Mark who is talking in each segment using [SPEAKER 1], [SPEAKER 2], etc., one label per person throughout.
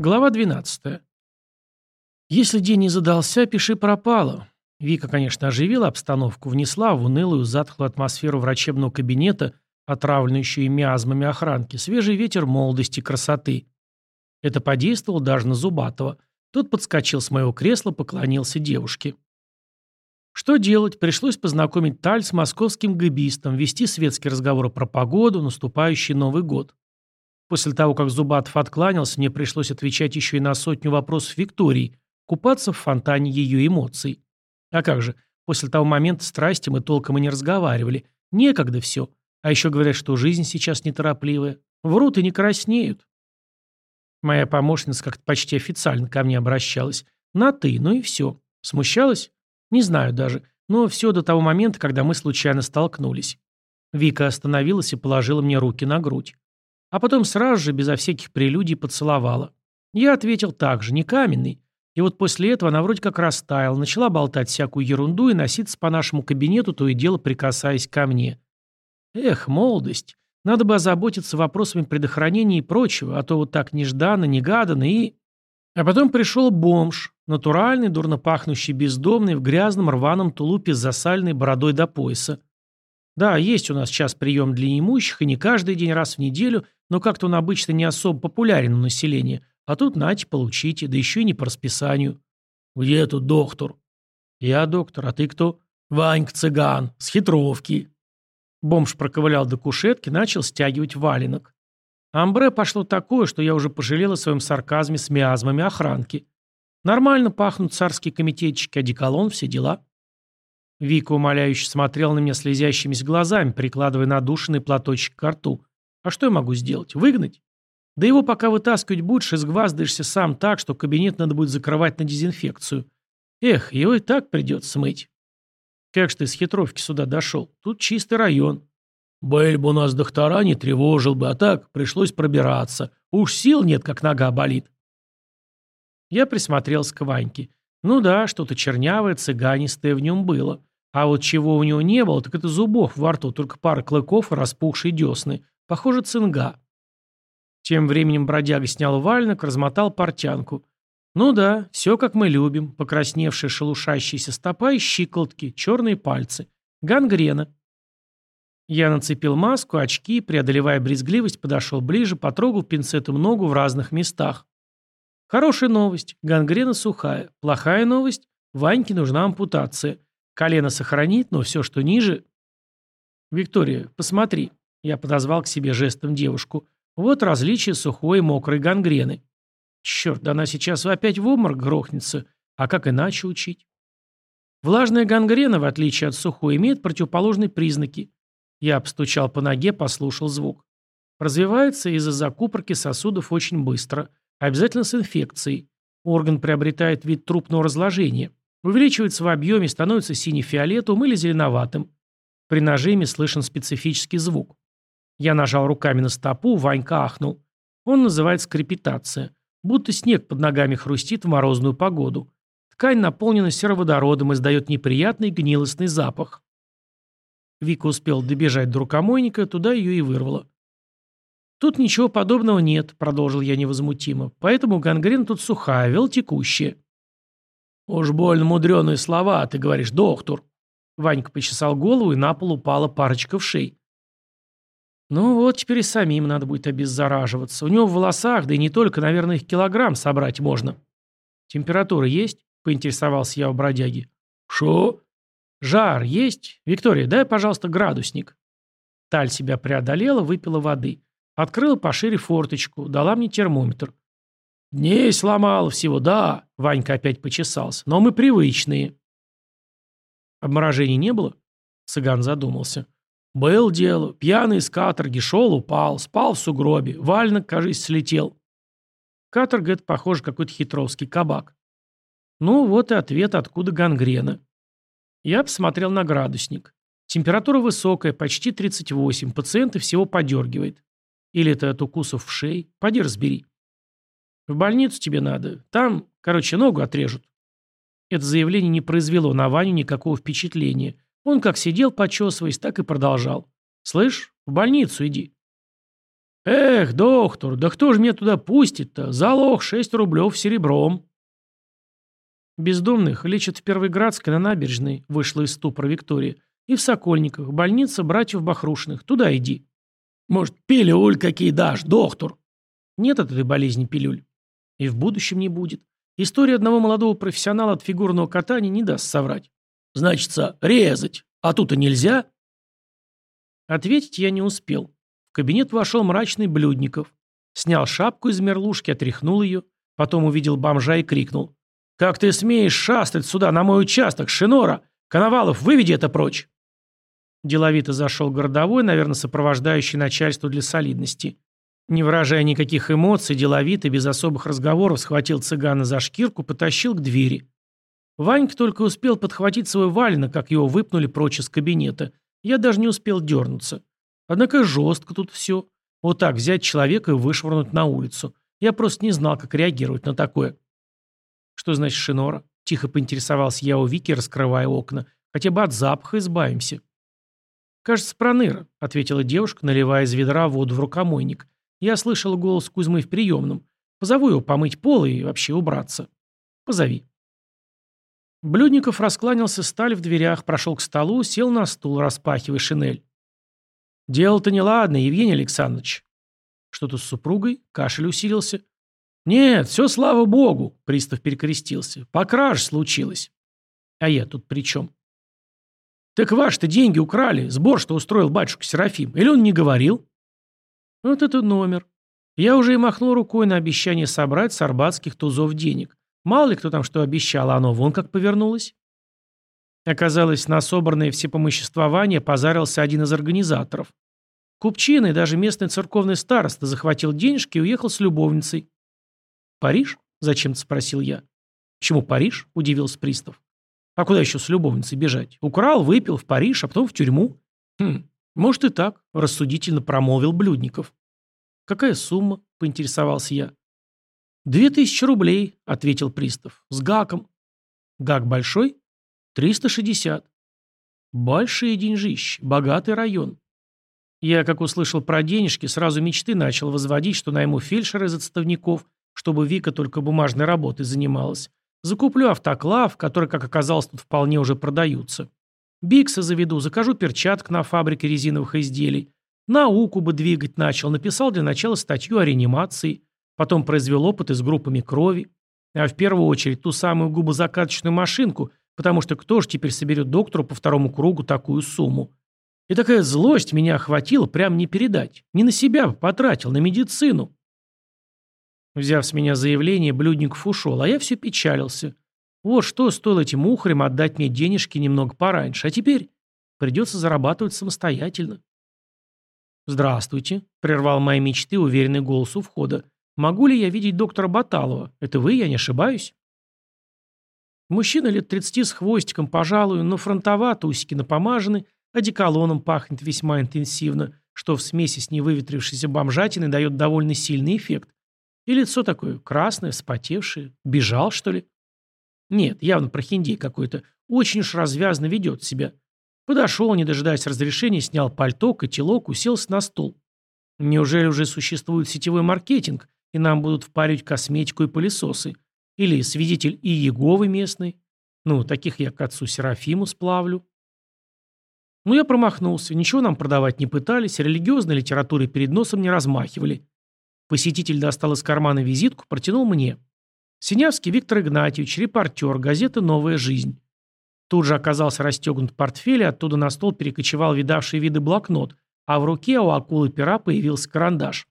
[SPEAKER 1] Глава 12. Если день не задался, пиши пропало. Вика, конечно, оживила обстановку, внесла в унылую, затхлую атмосферу врачебного кабинета, отравленную еще и миазмами охранки, свежий ветер молодости, красоты. Это подействовало даже на Зубатова. Тот подскочил с моего кресла, поклонился девушке. Что делать? Пришлось познакомить Таль с московским габистом, вести светские разговоры про погоду, наступающий Новый год. После того, как Зубатов откланялся, мне пришлось отвечать еще и на сотню вопросов Виктории, купаться в фонтане ее эмоций. А как же, после того момента страсти мы толком и не разговаривали. Некогда все. А еще говорят, что жизнь сейчас неторопливая. Врут и не краснеют. Моя помощница как-то почти официально ко мне обращалась. На «ты», ну и все. Смущалась? Не знаю даже. Но все до того момента, когда мы случайно столкнулись. Вика остановилась и положила мне руки на грудь. А потом сразу же, безо всяких прелюдий, поцеловала. Я ответил так же, не каменный. И вот после этого она вроде как растаяла, начала болтать всякую ерунду и носиться по нашему кабинету, то и дело прикасаясь ко мне. Эх, молодость. Надо бы озаботиться вопросами предохранения и прочего, а то вот так нежданно, негаданно и... А потом пришел бомж, натуральный, дурно пахнущий бездомный, в грязном рваном тулупе с засальной бородой до пояса. Да, есть у нас час прием для неимущих, и не каждый день, раз в неделю, но как-то он обычно не особо популярен у населения. А тут нате, получите, да еще и не по расписанию. Где тут доктор? Я доктор, а ты кто? Ванька цыган, с хитровки. Бомж проковылял до кушетки, начал стягивать валенок. Амбре пошло такое, что я уже пожалел о своем сарказме с миазмами охранки. Нормально пахнут царские комитетчики, одеколон, все дела. Вика умоляюще смотрел на меня слезящимися глазами, прикладывая надушенный платочек к рту. А что я могу сделать? Выгнать? Да его пока вытаскивать будешь, изгваздаешься сам так, что кабинет надо будет закрывать на дезинфекцию. Эх, его и так придется смыть. Как ж ты с хитровки сюда дошел? Тут чистый район. Были бы у нас доктора, не тревожил бы, а так пришлось пробираться. Уж сил нет, как нога болит. Я присмотрелся к Ваньке. Ну да, что-то чернявое, цыганистое в нем было. А вот чего у него не было, так это зубов во рту, только пара клыков и распухшие десны. Похоже, цинга. Тем временем бродяга снял вальник, размотал портянку. Ну да, все как мы любим. Покрасневшие шелушащиеся стопа и щиколотки, черные пальцы. Гангрена. Я нацепил маску, очки, преодолевая брезгливость, подошел ближе, потрогал пинцетом ногу в разных местах. Хорошая новость. Гангрена сухая. Плохая новость. Ваньке нужна ампутация. Колено сохранит, но все, что ниже... Виктория, посмотри. Я подозвал к себе жестом девушку. Вот различие сухой и мокрой гангрены. Черт, да она сейчас опять в обморок грохнется. А как иначе учить? Влажная гангрена, в отличие от сухой, имеет противоположные признаки. Я обстучал по ноге, послушал звук. Развивается из-за закупорки сосудов очень быстро. Обязательно с инфекцией. Орган приобретает вид трупного разложения. Увеличивается в объеме, становится сине-фиолетовым или зеленоватым. При нажиме слышен специфический звук. Я нажал руками на стопу, Ванька ахнул. Он называется крепитация. Будто снег под ногами хрустит в морозную погоду. Ткань наполнена сероводородом и издает неприятный гнилостный запах. Вика успел добежать до рукомойника, туда ее и вырвало. «Тут ничего подобного нет», — продолжил я невозмутимо. «Поэтому гангрена тут сухая, вел текущая». «Уж больно мудреные слова, ты говоришь, доктор». Ванька почесал голову, и на пол упала парочка в шей. Ну вот, теперь и самим надо будет обеззараживаться. У него в волосах, да и не только, наверное, их килограмм собрать можно. Температура есть? Поинтересовался я у бродяги. Шо? Жар есть? Виктория, дай, пожалуйста, градусник. Таль себя преодолела, выпила воды. Открыла пошире форточку, дала мне термометр. «Дней сломала всего, да», — Ванька опять почесался, — «но мы привычные». Обморожений не было? Цыган задумался. «Был дело. Пьяный с каторги шел, упал, спал в сугробе. Вальник, кажись, слетел». Каторга — это, похоже, какой-то хитровский кабак. Ну, вот и ответ, откуда гангрена. Я посмотрел на градусник. Температура высокая, почти 38, пациента всего подергивает. Или это от укусов в шее? Поди разбери. В больницу тебе надо. Там, короче, ногу отрежут. Это заявление не произвело на Ваню никакого впечатления. Он как сидел, почесываясь, так и продолжал. «Слышь, в больницу иди». «Эх, доктор, да кто же меня туда пустит-то? Залог 6 рублев серебром». Бездомных лечат в Первой-Градской на набережной, вышла из ступора Виктория. И в Сокольниках, больница братьев Бахрушных. Туда иди. Может, пилюль какие дашь, доктор? Нет от этой болезни пилюль. И в будущем не будет. История одного молодого профессионала от фигурного катания не даст соврать. Значится, резать. А тут и нельзя. Ответить я не успел. В кабинет вошел мрачный Блюдников. Снял шапку из мерлушки, отряхнул ее. Потом увидел бомжа и крикнул. «Как ты смеешь шастать сюда, на мой участок, Шинора? Коновалов, выведи это прочь!» Деловито зашел городовой, наверное, сопровождающий начальство для солидности. Не выражая никаких эмоций, деловито, без особых разговоров, схватил цыгана за шкирку, потащил к двери. Ванька только успел подхватить свой валено, как его выпнули прочь из кабинета. Я даже не успел дернуться. Однако жестко тут все. Вот так взять человека и вышвырнуть на улицу. Я просто не знал, как реагировать на такое. «Что значит шинора?» – тихо поинтересовался я у Вики, раскрывая окна. «Хотя бы от запаха избавимся». «Кажется, проныра», – ответила девушка, наливая из ведра воду в рукомойник. Я слышала голос Кузьмы в приемном. «Позову его помыть пол и вообще убраться». «Позови». Блюдников раскланялся сталь в дверях, прошел к столу, сел на стул, распахивая шинель. «Дело-то неладно, Евгений Александрович». Что-то с супругой, кашель усилился. «Нет, все слава богу», — пристав перекрестился. «По краже случилось». «А я тут при чем?» «Так ваши-то деньги украли, сбор, что устроил батюшка Серафим. Или он не говорил?» «Вот это номер. Я уже и махнул рукой на обещание собрать с арбатских тузов денег. Мало ли кто там что обещал, а оно вон как повернулось». Оказалось, на собранное всепомоществование позарился один из организаторов. Купчина и даже местный церковный староста захватил денежки и уехал с любовницей. «Париж?» – зачем-то спросил я. «Почему Париж?» – удивился пристав. «А куда еще с любовницей бежать? Украл, выпил в Париж, а потом в тюрьму». «Хм, может и так», – рассудительно промолвил Блюдников. «Какая сумма?» – поинтересовался я. «Две тысячи рублей», – ответил пристав. «С гаком». «Гак большой?» «Триста шестьдесят». «Большие деньжищи, богатый район». Я, как услышал про денежки, сразу мечты начал возводить, что найму фельдшера из отставников – чтобы Вика только бумажной работой занималась. Закуплю автоклав, который, как оказалось, тут вполне уже продаются. Бикса заведу, закажу перчаток на фабрике резиновых изделий. Науку бы двигать начал, написал для начала статью о реанимации, потом произвел опыты с группами крови. А в первую очередь ту самую губозакаточную машинку, потому что кто же теперь соберет доктору по второму кругу такую сумму? И такая злость меня охватила, прям не передать. Не на себя потратил, на медицину. Взяв с меня заявление, Блюдников ушел, а я все печалился. Вот что стоило этим ухарям отдать мне денежки немного пораньше, а теперь придется зарабатывать самостоятельно. «Здравствуйте», — прервал мои мечты уверенный голос у входа. «Могу ли я видеть доктора Баталова? Это вы, я не ошибаюсь?» Мужчина лет тридцати с хвостиком, пожалуй, но фронтовато, усики напомажены, одеколоном пахнет весьма интенсивно, что в смеси с невыветрившейся бомжатиной дает довольно сильный эффект. И лицо такое красное, вспотевшее. Бежал, что ли? Нет, явно прохиндей какой-то. Очень уж развязно ведет себя. Подошел, не дожидаясь разрешения, снял пальто, котелок, уселся на стул. Неужели уже существует сетевой маркетинг, и нам будут впаривать косметику и пылесосы? Или свидетель и Еговы местный? Ну, таких я к отцу Серафиму сплавлю. Ну, я промахнулся. Ничего нам продавать не пытались, религиозной литературой перед носом не размахивали. Посетитель достал из кармана визитку, протянул мне. Синявский Виктор Игнатьевич, репортер, газета «Новая жизнь». Тут же оказался расстегнут портфель, и оттуда на стол перекочевал видавший виды блокнот, а в руке у акулы пера появился карандаш.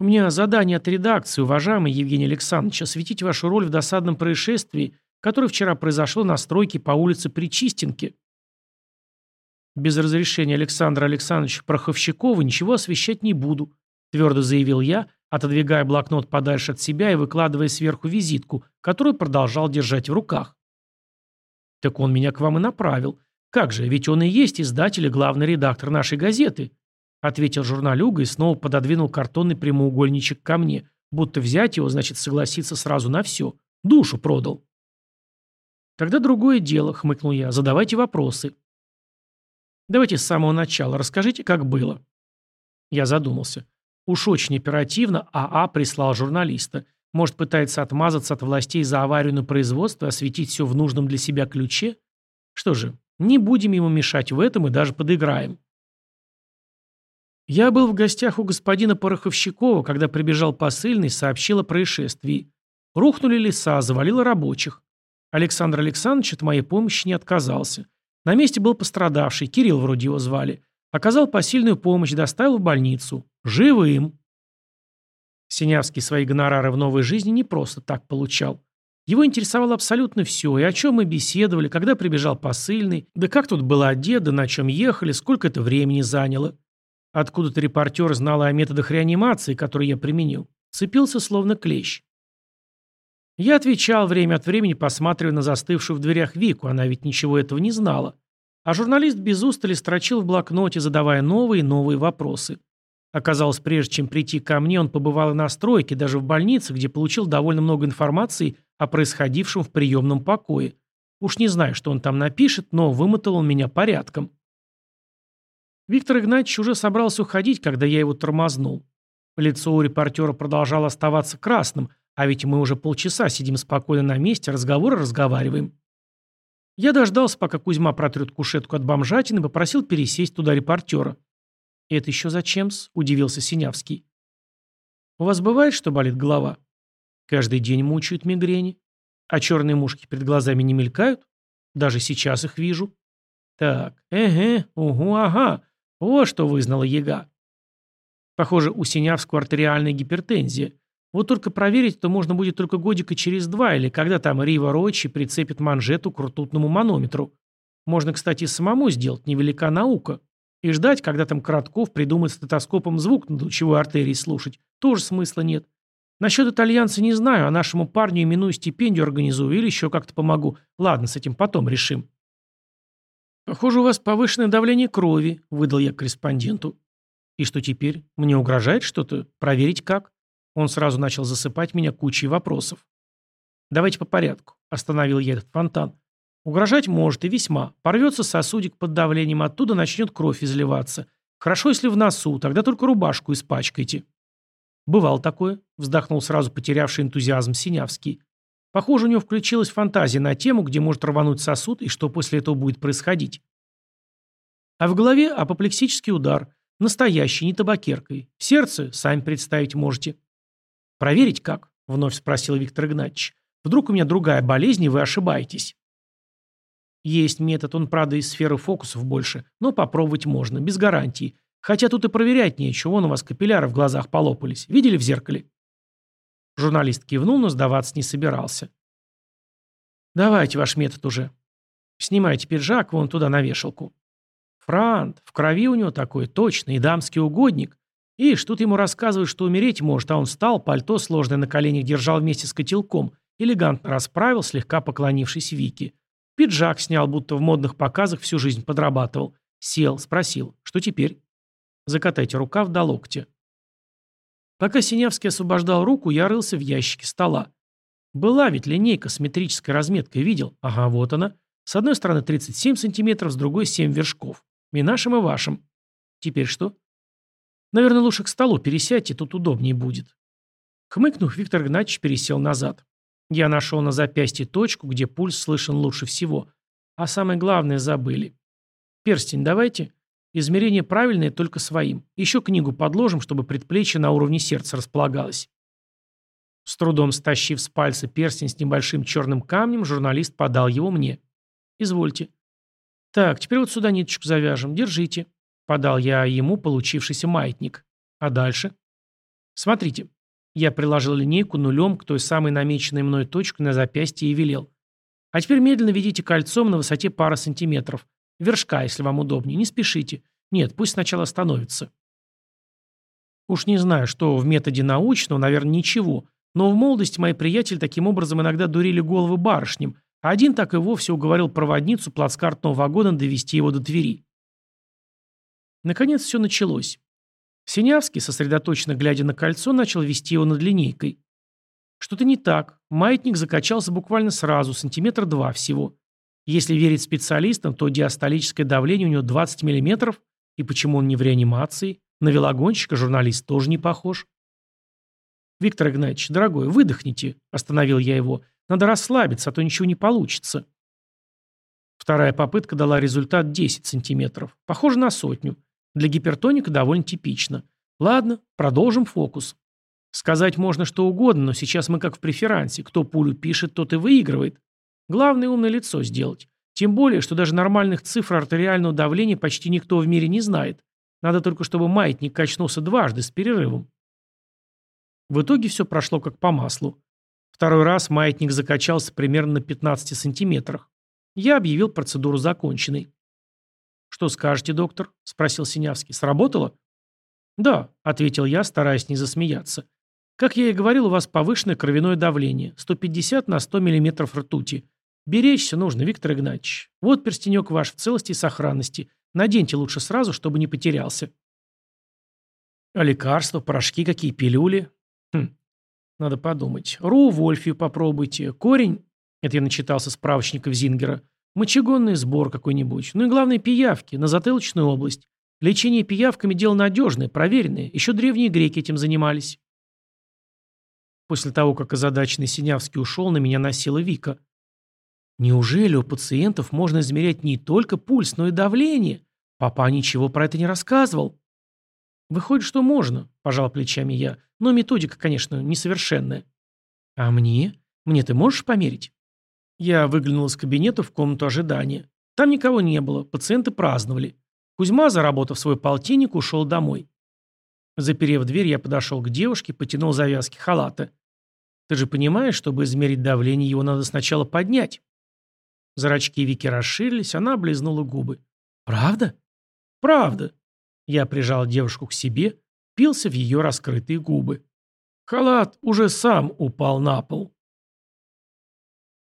[SPEAKER 1] «У меня задание от редакции, уважаемый Евгений Александрович, осветить вашу роль в досадном происшествии, которое вчера произошло на стройке по улице Причистенке». Без разрешения Александра Александровича Проховщикова ничего освещать не буду, твердо заявил я, отодвигая блокнот подальше от себя и выкладывая сверху визитку, которую продолжал держать в руках. «Так он меня к вам и направил. Как же, ведь он и есть издатель и главный редактор нашей газеты», ответил журналюга и снова пододвинул картонный прямоугольничек ко мне, будто взять его значит согласиться сразу на все. Душу продал. «Тогда другое дело», — хмыкнул я, — «задавайте вопросы». «Давайте с самого начала. Расскажите, как было». Я задумался. Уж очень оперативно АА прислал журналиста. Может, пытается отмазаться от властей за аварию на производстве, осветить все в нужном для себя ключе? Что же, не будем ему мешать в этом и даже подыграем. Я был в гостях у господина Пороховщикова, когда прибежал посыльный, сообщил о происшествии. Рухнули леса, завалило рабочих. Александр Александрович от моей помощи не отказался. На месте был пострадавший, Кирилл вроде его звали. Оказал посильную помощь, доставил в больницу. Живым. Синявский свои гонорары в новой жизни не просто так получал. Его интересовало абсолютно все, и о чем мы беседовали, когда прибежал посыльный, да как тут было одет, да на чем ехали, сколько это времени заняло. Откуда-то репортер знал о методах реанимации, которые я применил. Цепился словно клещ. Я отвечал время от времени, посматривая на застывшую в дверях Вику, она ведь ничего этого не знала. А журналист без устали строчил в блокноте, задавая новые и новые вопросы. Оказалось, прежде чем прийти ко мне, он побывал и на стройке, даже в больнице, где получил довольно много информации о происходившем в приемном покое. Уж не знаю, что он там напишет, но вымотал он меня порядком. Виктор Игнатьевич уже собрался уходить, когда я его тормознул. Лицо у репортера продолжало оставаться красным, а ведь мы уже полчаса сидим спокойно на месте, разговоры разговариваем. Я дождался, пока Кузьма протрет кушетку от бомжатины и попросил пересесть туда репортера. «Это еще зачем-с?» – удивился Синявский. «У вас бывает, что болит голова?» «Каждый день мучают мигрени. А черные мушки перед глазами не мелькают? Даже сейчас их вижу». «Так, эге, угу, ага. Вот что вызнала яга». Похоже, у Синявского артериальная гипертензия. Вот только проверить то можно будет только годика через два, или когда там Рива Ройчи прицепит манжету к ртутному манометру. Можно, кстати, самому сделать, невелика наука. И ждать, когда там Коротков придумает стетоскопом звук над лучевой артерией слушать, тоже смысла нет. Насчет итальянца не знаю, а нашему парню именную стипендию организую или еще как-то помогу. Ладно, с этим потом решим. «Похоже, у вас повышенное давление крови», — выдал я корреспонденту. «И что теперь? Мне угрожает что-то? Проверить как?» Он сразу начал засыпать меня кучей вопросов. «Давайте по порядку», — остановил я этот фонтан. Угрожать может и весьма. Порвется сосудик под давлением, оттуда начнет кровь изливаться. Хорошо, если в носу, тогда только рубашку испачкайте. Бывал такое, вздохнул сразу потерявший энтузиазм Синявский. Похоже, у него включилась фантазия на тему, где может рвануть сосуд и что после этого будет происходить. А в голове апоплексический удар. Настоящий, не табакеркой. Сердце, сами представить можете. «Проверить как?» — вновь спросил Виктор Игнатьевич. «Вдруг у меня другая болезнь, и вы ошибаетесь?» Есть метод, он, правда, из сферы фокусов больше, но попробовать можно, без гарантии. Хотя тут и проверять нечего, вон у вас капилляры в глазах полопались. Видели в зеркале? Журналист кивнул, но сдаваться не собирался. Давайте ваш метод уже. Снимайте пиджак вон туда на вешалку. Франт, в крови у него такой, точно, и дамский угодник. И что ты ему рассказываешь, что умереть может, а он встал, пальто сложное на коленях держал вместе с котелком, элегантно расправил, слегка поклонившись Вике. Пиджак снял, будто в модных показах всю жизнь подрабатывал. Сел, спросил, что теперь? Закатайте рукав до локтя. Пока Синявский освобождал руку, я рылся в ящике стола. Была ведь линейка с метрической разметкой, видел? Ага, вот она. С одной стороны 37 сантиметров, с другой 7 вершков. И нашим, и вашим. Теперь что? Наверное, лучше к столу пересядьте, тут удобнее будет. Хмыкнув, Виктор Игнатьевич пересел назад. Я нашел на запястье точку, где пульс слышен лучше всего. А самое главное забыли. Перстень давайте. Измерение правильное только своим. Еще книгу подложим, чтобы предплечье на уровне сердца располагалось. С трудом стащив с пальца перстень с небольшим черным камнем, журналист подал его мне. «Извольте». «Так, теперь вот сюда ниточку завяжем. Держите». Подал я ему получившийся маятник. «А дальше?» «Смотрите. Я приложил линейку нулем к той самой намеченной мной точке на запястье и велел. А теперь медленно ведите кольцом на высоте пары сантиметров. Вершка, если вам удобнее. Не спешите. Нет, пусть сначала остановится. Уж не знаю, что в методе научного, наверное, ничего. Но в молодости мои приятели таким образом иногда дурили головы барышням, а один так и вовсе уговорил проводницу плацкартного вагона довести его до Твери. Наконец все началось. Синявский, сосредоточенно глядя на кольцо, начал вести его над линейкой. Что-то не так. Маятник закачался буквально сразу, сантиметр два всего. Если верить специалистам, то диастолическое давление у него 20 мм, и почему он не в реанимации? На велогонщика журналист тоже не похож. «Виктор Игнатьевич, дорогой, выдохните», – остановил я его. «Надо расслабиться, а то ничего не получится». Вторая попытка дала результат 10 сантиметров. Похоже на сотню. Для гипертоника довольно типично. Ладно, продолжим фокус. Сказать можно что угодно, но сейчас мы как в преферансе. Кто пулю пишет, тот и выигрывает. Главное умное лицо сделать. Тем более, что даже нормальных цифр артериального давления почти никто в мире не знает. Надо только, чтобы маятник качнулся дважды с перерывом. В итоге все прошло как по маслу. Второй раз маятник закачался примерно на 15 сантиметрах. Я объявил процедуру законченной. «Что скажете, доктор?» – спросил Синявский. «Сработало?» «Да», – ответил я, стараясь не засмеяться. «Как я и говорил, у вас повышенное кровяное давление. 150 на 100 мм ртути. Беречься нужно, Виктор Игнатьевич. Вот перстенек ваш в целости и сохранности. Наденьте лучше сразу, чтобы не потерялся». «А лекарства, порошки какие, пилюли?» «Хм, надо подумать. Ру, вольфию попробуйте. Корень...» Это я начитался справочников Зингера. Мочегонный сбор какой-нибудь. Ну и главное, пиявки, на затылочную область. Лечение пиявками – дело надежное, проверенное. Еще древние греки этим занимались. После того, как озадаченный Синявский ушел, на меня носила Вика. Неужели у пациентов можно измерять не только пульс, но и давление? Папа ничего про это не рассказывал. Выходит, что можно, пожал плечами я, но методика, конечно, несовершенная. А мне? Мне ты можешь померить? Я выглянул из кабинета в комнату ожидания. Там никого не было, пациенты праздновали. Кузьма, заработав свой полтинник, ушел домой. Заперев дверь, я подошел к девушке, потянул завязки халата. «Ты же понимаешь, чтобы измерить давление, его надо сначала поднять». Зрачки Вики расширились, она облизнула губы. «Правда?» «Правда». Я прижал девушку к себе, пился в ее раскрытые губы. Халат уже сам упал на пол.